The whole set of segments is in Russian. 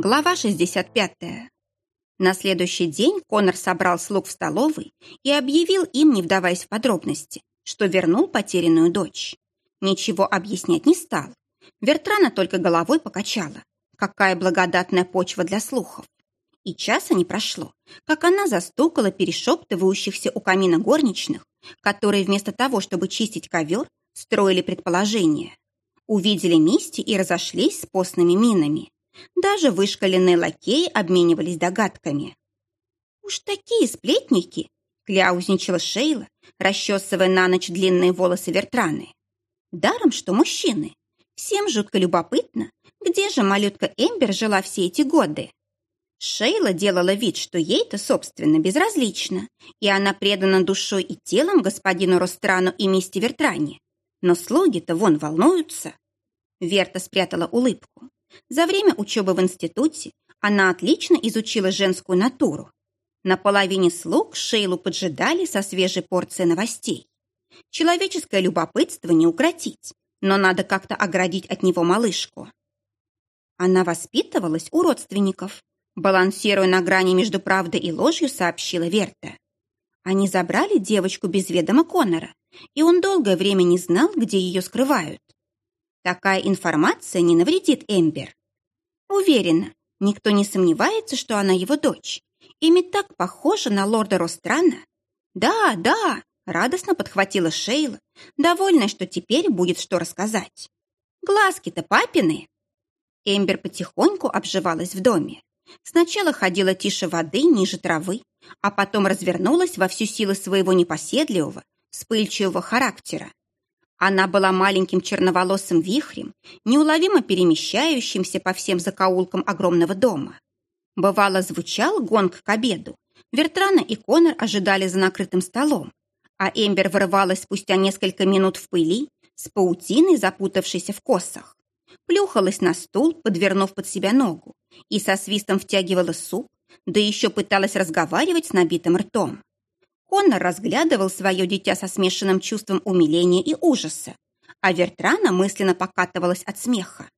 Глава 65. На следующий день Конор собрал слуг в столовой и объявил им, не вдаваясь в подробности, что вернул потерянную дочь. Ничего объяснять не стал. Вертрана только головой покачала. Какая благодатная почва для слухов. И часа не прошло, как она застукала перешептывающихся у камина горничных, которые вместо того, чтобы чистить ковер, строили предположения. Увидели Мисти и разошлись с постными минами. Даже вышкаленные лакеи обменивались догадками. «Уж такие сплетники!» — кляузничала Шейла, расчесывая на ночь длинные волосы Вертраны. «Даром, что мужчины. Всем жутко любопытно, где же малютка Эмбер жила все эти годы?» Шейла делала вид, что ей-то, собственно, безразлично, и она предана душой и телом господину Ространу и мисте Вертране. Но слуги-то вон волнуются. Верта спрятала улыбку. За время учебы в институте она отлично изучила женскую натуру. На половине слуг Шейлу поджидали со свежей порцией новостей. Человеческое любопытство не укротить, но надо как-то оградить от него малышку. Она воспитывалась у родственников. Балансируя на грани между правдой и ложью, сообщила Верта. Они забрали девочку без ведома Конора, и он долгое время не знал, где ее скрывают. Такая информация не навредит Эмбер. Уверена, никто не сомневается, что она его дочь. Ими так похожа на лорда Ространа. Да, да, радостно подхватила Шейла, довольная, что теперь будет что рассказать. Глазки-то папины. Эмбер потихоньку обживалась в доме. Сначала ходила тише воды, ниже травы, а потом развернулась во всю силу своего непоседливого, вспыльчивого характера. Она была маленьким черноволосым вихрем, неуловимо перемещающимся по всем закоулкам огромного дома. Бывало, звучал гонг к обеду. Вертрана и Конор ожидали за накрытым столом, а Эмбер вырывалась спустя несколько минут в пыли с паутиной, запутавшейся в косах. Плюхалась на стул, подвернув под себя ногу, и со свистом втягивала суп, да еще пыталась разговаривать с набитым ртом. Коннор разглядывал свое дитя со смешанным чувством умиления и ужаса, а Вертрана мысленно покатывалась от смеха.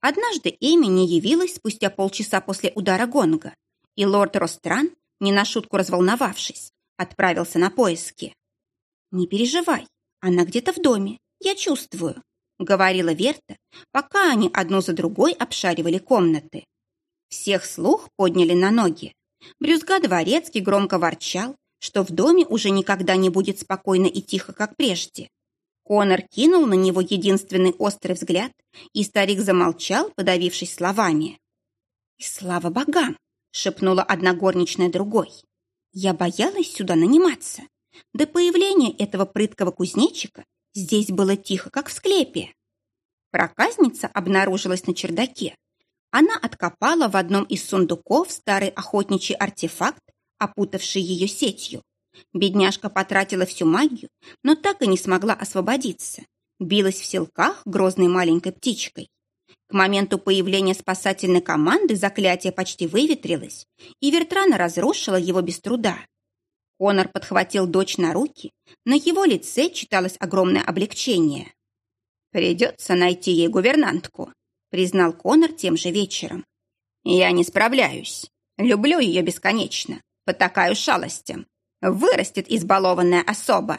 Однажды Эми не явилась спустя полчаса после удара гонга, и лорд Ростран, не на шутку разволновавшись, отправился на поиски. «Не переживай, она где-то в доме, я чувствую», — говорила Верта, пока они одну за другой обшаривали комнаты. Всех слух подняли на ноги. Брюзга дворецкий громко ворчал, что в доме уже никогда не будет спокойно и тихо, как прежде. Конор кинул на него единственный острый взгляд, и старик замолчал, подавившись словами. «И слава богам!» — шепнула одна горничная другой. «Я боялась сюда наниматься. До появления этого прыткого кузнечика здесь было тихо, как в склепе». Проказница обнаружилась на чердаке. Она откопала в одном из сундуков старый охотничий артефакт опутавший ее сетью. Бедняжка потратила всю магию, но так и не смогла освободиться. Билась в селках грозной маленькой птичкой. К моменту появления спасательной команды заклятие почти выветрилось, и Вертрана разрушила его без труда. Конор подхватил дочь на руки, на его лице читалось огромное облегчение. «Придется найти ей гувернантку», — признал Конор тем же вечером. «Я не справляюсь. Люблю ее бесконечно, потакаю шалостям. Вырастет избалованная особа.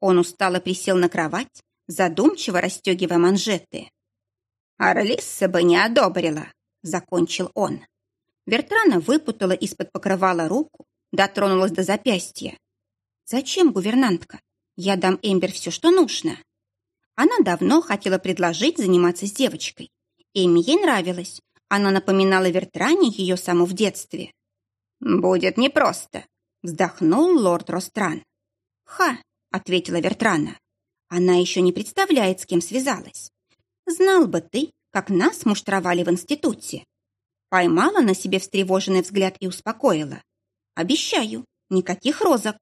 Он устало присел на кровать, задумчиво расстегивая манжеты. «Орлисса бы не одобрила», — закончил он. Вертрана выпутала из-под покрывала руку, дотронулась до запястья. «Зачем, гувернантка? Я дам Эмбер все, что нужно». Она давно хотела предложить заниматься с девочкой. Эми ей нравилась. Она напоминала Вертране ее саму в детстве. «Будет непросто», — вздохнул лорд Ростран. «Ха», — ответила Вертрана. «Она еще не представляет, с кем связалась. Знал бы ты, как нас муштровали в институте». Поймала на себе встревоженный взгляд и успокоила. «Обещаю, никаких розок».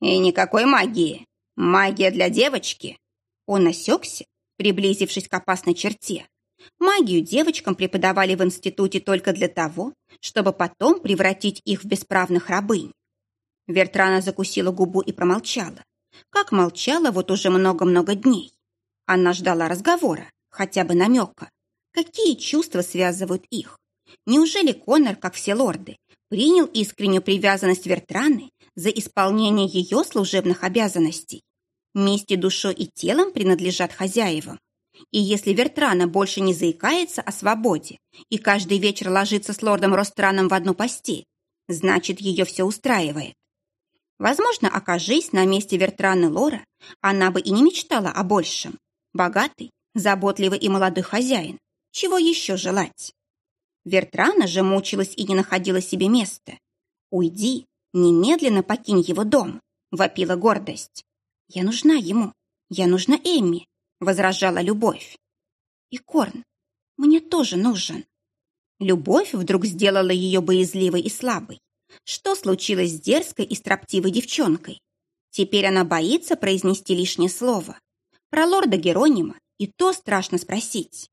«И никакой магии. Магия для девочки». Он осекся, приблизившись к опасной черте. Магию девочкам преподавали в институте только для того, чтобы потом превратить их в бесправных рабынь. Вертрана закусила губу и промолчала. Как молчала вот уже много-много дней. Она ждала разговора, хотя бы намека. Какие чувства связывают их? Неужели Конор, как все лорды, принял искреннюю привязанность Вертраны за исполнение ее служебных обязанностей? Мести душой и телом принадлежат хозяевам. И если Вертрана больше не заикается о свободе и каждый вечер ложится с лордом Ространом в одну постель, значит, ее все устраивает. Возможно, окажись на месте Вертраны Лора, она бы и не мечтала о большем. Богатый, заботливый и молодой хозяин. Чего еще желать? Вертрана же мучилась и не находила себе места. «Уйди, немедленно покинь его дом», — вопила гордость. «Я нужна ему, я нужна Эмми», — возражала любовь. «И Корн, мне тоже нужен». Любовь вдруг сделала ее боязливой и слабой. Что случилось с дерзкой и строптивой девчонкой? Теперь она боится произнести лишнее слово. Про лорда Геронима и то страшно спросить.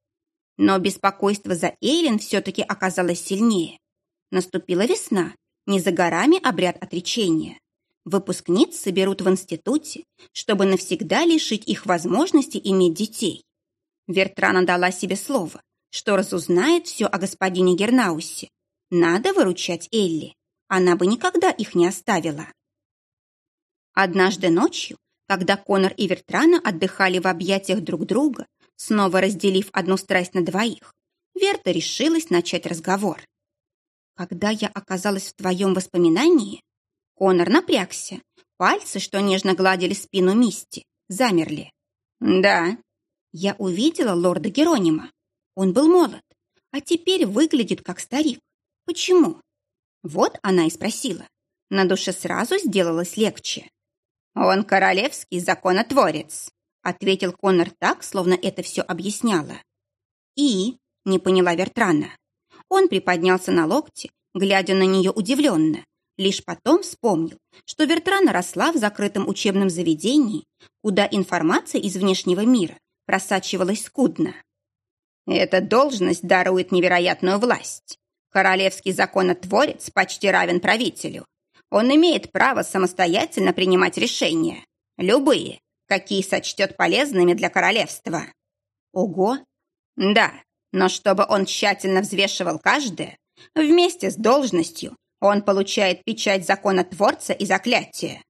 Но беспокойство за Эйлин все-таки оказалось сильнее. Наступила весна, не за горами обряд отречения. Выпускниц соберут в институте, чтобы навсегда лишить их возможности иметь детей. Вертрана дала себе слово, что разузнает все о господине Гернаусе. Надо выручать Элли. Она бы никогда их не оставила. Однажды ночью, когда Конор и Вертрана отдыхали в объятиях друг друга, снова разделив одну страсть на двоих, Верта решилась начать разговор. «Когда я оказалась в твоем воспоминании...» Конор напрягся. Пальцы, что нежно гладили спину Мисти, замерли. «Да». Я увидела лорда Геронима. Он был молод, а теперь выглядит как старик. Почему? Вот она и спросила. На душе сразу сделалось легче. «Он королевский законотворец», ответил Коннор так, словно это все объясняло. «И?» — не поняла Вертрана. Он приподнялся на локте, глядя на нее удивленно. Лишь потом вспомнил, что Вертрана росла в закрытом учебном заведении, куда информация из внешнего мира просачивалась скудно. «Эта должность дарует невероятную власть. Королевский законотворец почти равен правителю. Он имеет право самостоятельно принимать решения. Любые, какие сочтет полезными для королевства. Ого! Да, но чтобы он тщательно взвешивал каждое, вместе с должностью он получает печать законотворца и заклятие.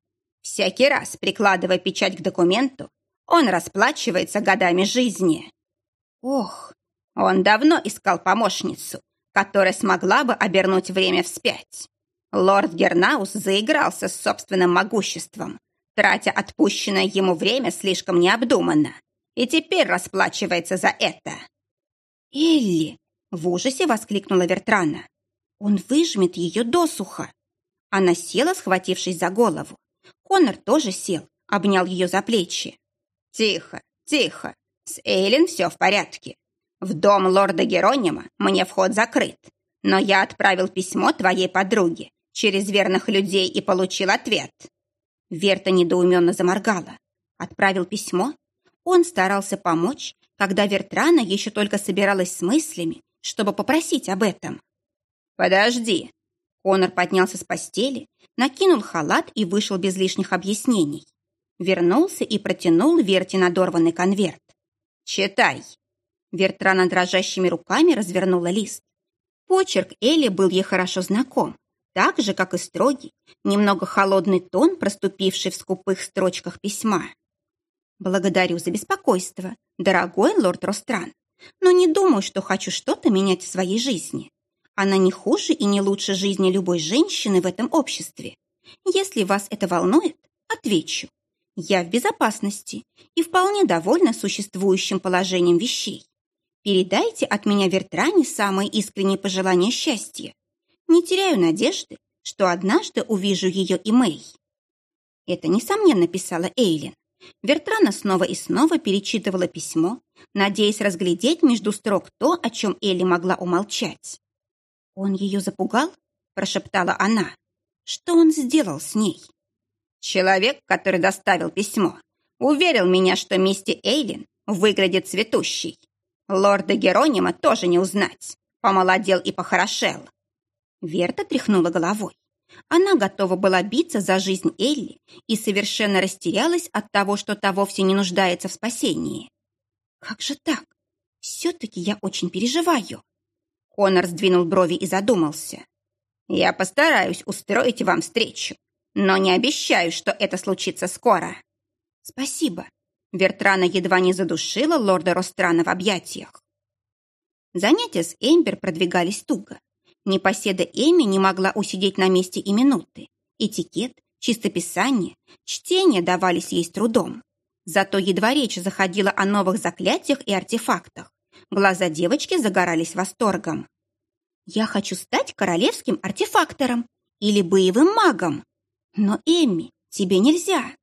Всякий раз, прикладывая печать к документу, он расплачивается годами жизни. Ох, он давно искал помощницу, которая смогла бы обернуть время вспять. Лорд Гернаус заигрался с собственным могуществом, тратя отпущенное ему время слишком необдуманно, и теперь расплачивается за это. «Элли!» — в ужасе воскликнула Вертрана. «Он выжмет ее досуха!» Она села, схватившись за голову. Конор тоже сел, обнял ее за плечи. «Тихо, тихо! С Эйлин все в порядке. В дом лорда Геронима мне вход закрыт, но я отправил письмо твоей подруге через верных людей и получил ответ». Верта недоуменно заморгала. Отправил письмо. Он старался помочь, когда Вертрана еще только собиралась с мыслями, чтобы попросить об этом. «Подожди!» Конор поднялся с постели, накинул халат и вышел без лишних объяснений. Вернулся и протянул Верте надорванный конверт. «Читай!» Вертрана дрожащими руками развернула лист. Почерк Элли был ей хорошо знаком, так же, как и строгий, немного холодный тон, проступивший в скупых строчках письма. «Благодарю за беспокойство, дорогой лорд Ростран, но не думаю, что хочу что-то менять в своей жизни. Она не хуже и не лучше жизни любой женщины в этом обществе. Если вас это волнует, отвечу. Я в безопасности и вполне довольна существующим положением вещей. Передайте от меня Вертране самые искренние пожелания счастья. Не теряю надежды, что однажды увижу ее и Мэй. Это, несомненно, писала Эйлин. Вертрана снова и снова перечитывала письмо, надеясь разглядеть между строк то, о чем Элли могла умолчать. «Он ее запугал?» – прошептала она. «Что он сделал с ней?» «Человек, который доставил письмо, уверил меня, что мисти Эйлин выглядит цветущей. Лорда Геронима тоже не узнать. Помолодел и похорошел. Верта тряхнула головой. Она готова была биться за жизнь Элли и совершенно растерялась от того, что та вовсе не нуждается в спасении. Как же так? Все-таки я очень переживаю. Конор сдвинул брови и задумался. «Я постараюсь устроить вам встречу, но не обещаю, что это случится скоро». «Спасибо». Вертрана едва не задушила лорда Ространа в объятиях. Занятия с Эмбер продвигались туго. Непоседа Эми не могла усидеть на месте и минуты. Этикет, чистописание, чтение давались ей с трудом. Зато едва речь заходила о новых заклятиях и артефактах. Глаза девочки загорались восторгом. «Я хочу стать королевским артефактором или боевым магом. Но, Эмми, тебе нельзя.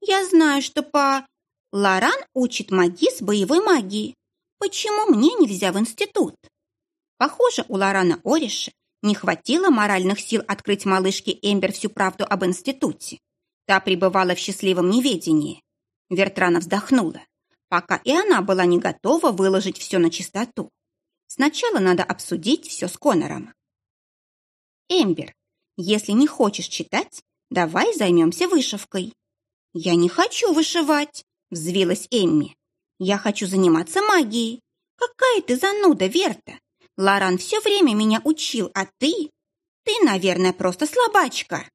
Я знаю, что по... Лоран учит маги с боевой магией. Почему мне нельзя в институт?» Похоже, у Лорана Ориша не хватило моральных сил открыть малышке Эмбер всю правду об институте. Та пребывала в счастливом неведении. Вертрана вздохнула, пока и она была не готова выложить все на чистоту. Сначала надо обсудить все с Конором. «Эмбер, если не хочешь читать, давай займемся вышивкой». «Я не хочу вышивать», — взвилась Эмми. «Я хочу заниматься магией. Какая ты зануда, Верта! Лоран все время меня учил, а ты? Ты, наверное, просто слабачка».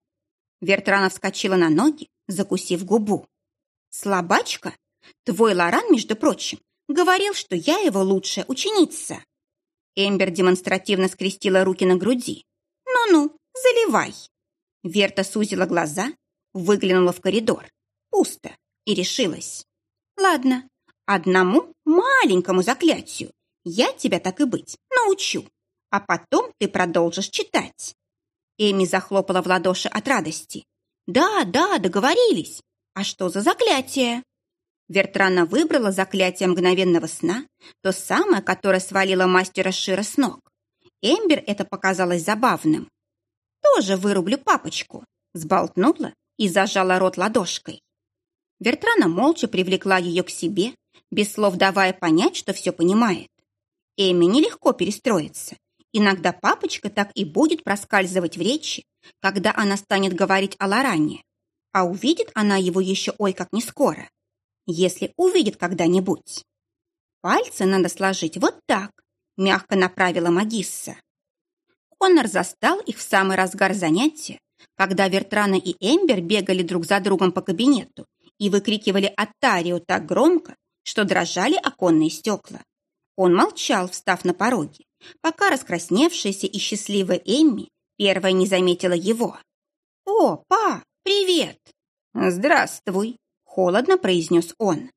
Вертрана вскочила на ноги, закусив губу. «Слабачка? Твой Лоран, между прочим, говорил, что я его лучшая ученица». Эмбер демонстративно скрестила руки на груди. «Ну-ну, заливай». Верта сузила глаза, выглянула в коридор. Пусто. И решилась. «Ладно, одному маленькому заклятию я тебя так и быть научу, а потом ты продолжишь читать». Эми захлопала в ладоши от радости. «Да, да, договорились. А что за заклятие?» Вертрана выбрала заклятие мгновенного сна, то самое, которое свалило мастера Шира с ног. Эмбер это показалось забавным. «Тоже вырублю папочку», сболтнула и зажала рот ладошкой. Вертрана молча привлекла ее к себе, без слов давая понять, что все понимает. Эми нелегко перестроиться. Иногда папочка так и будет проскальзывать в речи, когда она станет говорить о Лоране. А увидит она его еще ой как не скоро. Если увидит когда-нибудь. Пальцы надо сложить вот так, мягко направила Магисса. Коннор застал их в самый разгар занятия, когда Вертрана и Эмбер бегали друг за другом по кабинету и выкрикивали «Атарио» так громко, что дрожали оконные стекла. Он молчал, встав на пороге, пока раскрасневшаяся и счастливая Эмми первая не заметила его. «О, па, привет!» «Здравствуй!» — холодно произнес он.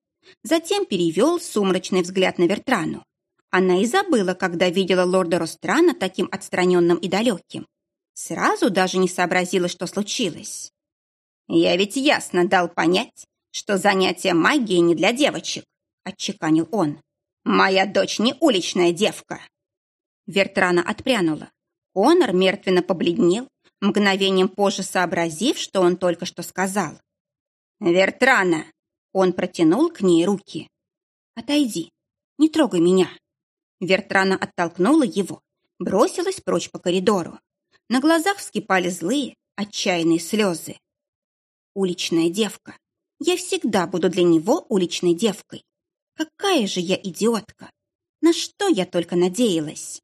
Затем перевел сумрачный взгляд на Вертрану. Она и забыла, когда видела лорда Ространа таким отстраненным и далеким. Сразу даже не сообразила, что случилось. «Я ведь ясно дал понять, что занятие магией не для девочек», — отчеканил он. «Моя дочь не уличная девка!» Вертрана отпрянула. Конор мертвенно побледнел, мгновением позже сообразив, что он только что сказал. «Вертрана!» Он протянул к ней руки. «Отойди, не трогай меня!» Вертрана оттолкнула его, бросилась прочь по коридору. На глазах вскипали злые, отчаянные слезы. «Уличная девка! Я всегда буду для него уличной девкой!» Какая же я идиотка! На что я только надеялась?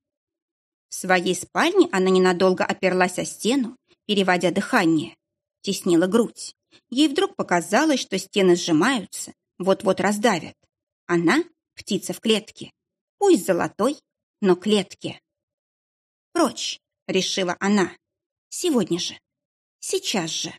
В своей спальне она ненадолго оперлась о стену, переводя дыхание. Теснила грудь. Ей вдруг показалось, что стены сжимаются, вот-вот раздавят. Она — птица в клетке. Пусть золотой, но клетке. «Прочь!» — решила она. «Сегодня же. Сейчас же».